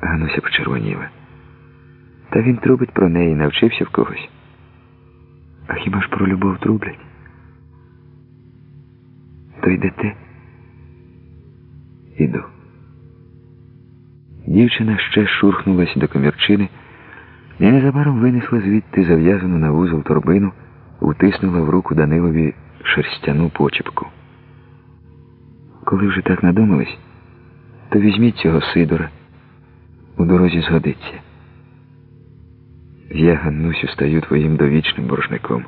Гануся почервоніла. Та він трубить про неї, навчився в когось. А хіба ж про любов трублять? То йдете? Іду. Дівчина ще шурхнулась до комірчини і незабаром винесла звідти зав'язану на вузол торбину, утиснула в руку Данилові шерстяну почепку. Коли вже так надумались, то візьміть цього Сидора. Дорозі згодиться. Я, Ганнусю, стаю твоїм довічним боржником.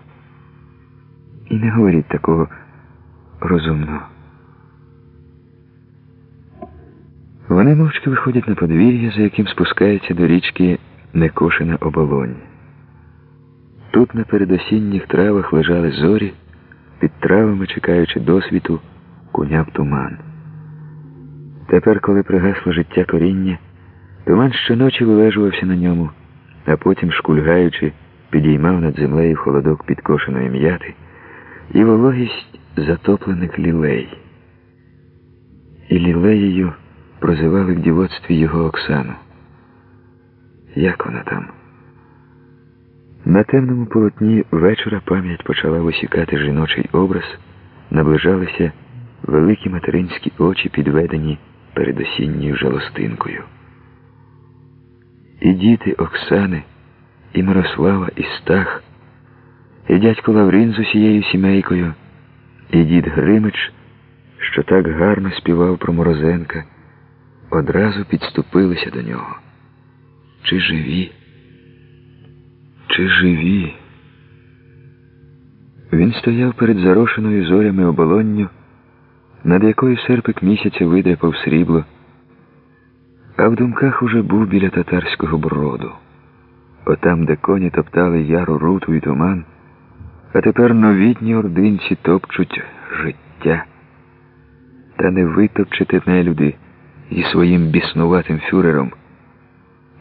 І не говоріть такого розумного. Вони мовчки виходять на подвір'я, за яким спускається до річки некошена оболонь. Тут на передосінніх травах лежали зорі, під травами чекаючи досвіту, куняв туман. Тепер, коли пригасло життя коріння, туман щоночі вилежувався на ньому, а потім, шкульгаючи, підіймав над землею холодок підкошеної м'яти і вологість затоплених лілей. І лілеєю прозивали в дівоцтві його Оксану. Як вона там? На темному полотні вечора пам'ять почала висікати жіночий образ, наближалися великі материнські очі, підведені перед осінньою жалостинкою. І діти Оксани, і Мирослава, і Стах, і дядько Лаврін з усією сімейкою, і дід Гримич, що так гарно співав про Морозенка, одразу підступилися до нього. Чи живі? Чи живі? Він стояв перед зарошеною зорями оболонню, над якою серпик місяця видряпав срібло, а в думках уже був біля татарського броду. Отам, де коні топтали яру руту і туман, а тепер новітні ординці топчуть життя. Та не витопчете нелюди зі своїм біснуватим фюрером.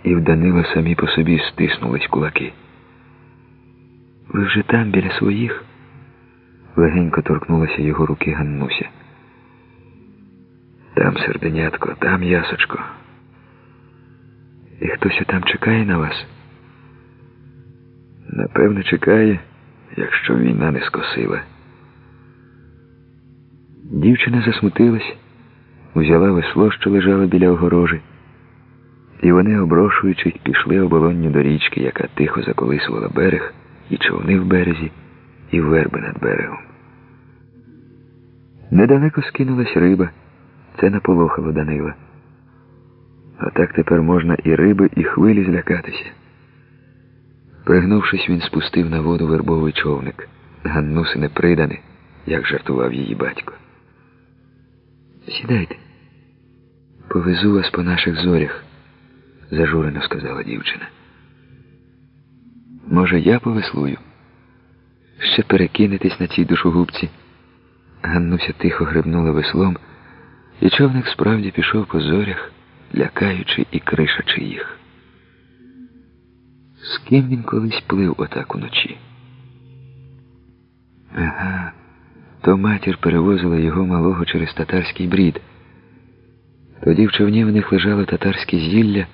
І в Данила самі по собі стиснулись кулаки. Ви вже там біля своїх? Легенько торкнулася його руки Ганнуся. Там, серденятко, там ясочко. І хтось там чекає на вас? Напевне, чекає, якщо війна не скосила. Дівчина засмутилась, узяла весло, що лежало біля огорожі, і вони, оброшуючись, пішли оболонню до річки, яка тихо заколисувала берег, і човни в березі, і верби над берегом. Недалеко скинулась риба, це наполохало Данила. А так тепер можна і риби, і хвилі злякатися. Пригнувшись, він спустив на воду вербовий човник. Ганнуси не придане, як жартував її батько. Сідайте, повезу вас по наших зорях, зажурено сказала дівчина. Може, я повеслую? Ще перекинетесь на цій душогубці. Ганнуся тихо гребнула веслом, і човник справді пішов по зорях, лякаючи і кришачи їх. З ким він колись плив отак уночі? Ага, то матір перевозила його малого через татарський брід. Тоді в човні в них лежало татарське зілля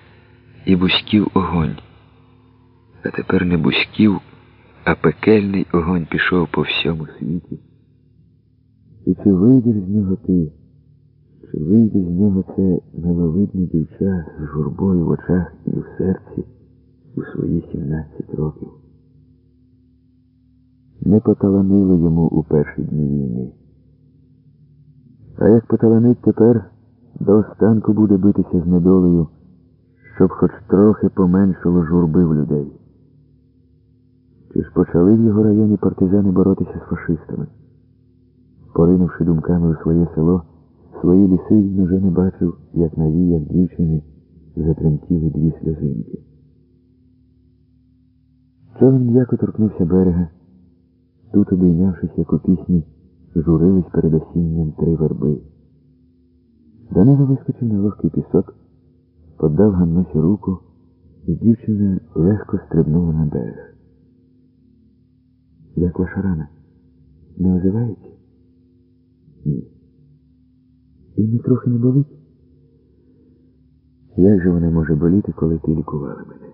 і бузьків огонь. А тепер не бузьків, а пекельний огонь пішов по всьому світі. І чи вийдеш з нього ти, чи вийде з нього це миловидне дівча з журбою в очах і в серці у свої 17 років? Не поталанило йому у перші дні війни. А як поталанить тепер, до останку буде битися з недолею, щоб хоч трохи поменшало журби в людей. Чи ж почали в його районі партизани боротися з фашистами? Поринувши думками у своє село, свої ліси він уже не бачив, як на віях дівчини затремтіли дві сльозинки. Човен м'яко торкнувся берега. Тут, обійнявшись, як у пісні, журились перед осінням три верби. Данило вискочив на легкий пісок, подав Ганносі руку, і дівчина легко стрибнула на берег. Як ваша рана? Не оживається? Ні. Не трохи не болить? Як же вона може боліти, коли ти лікувала мене?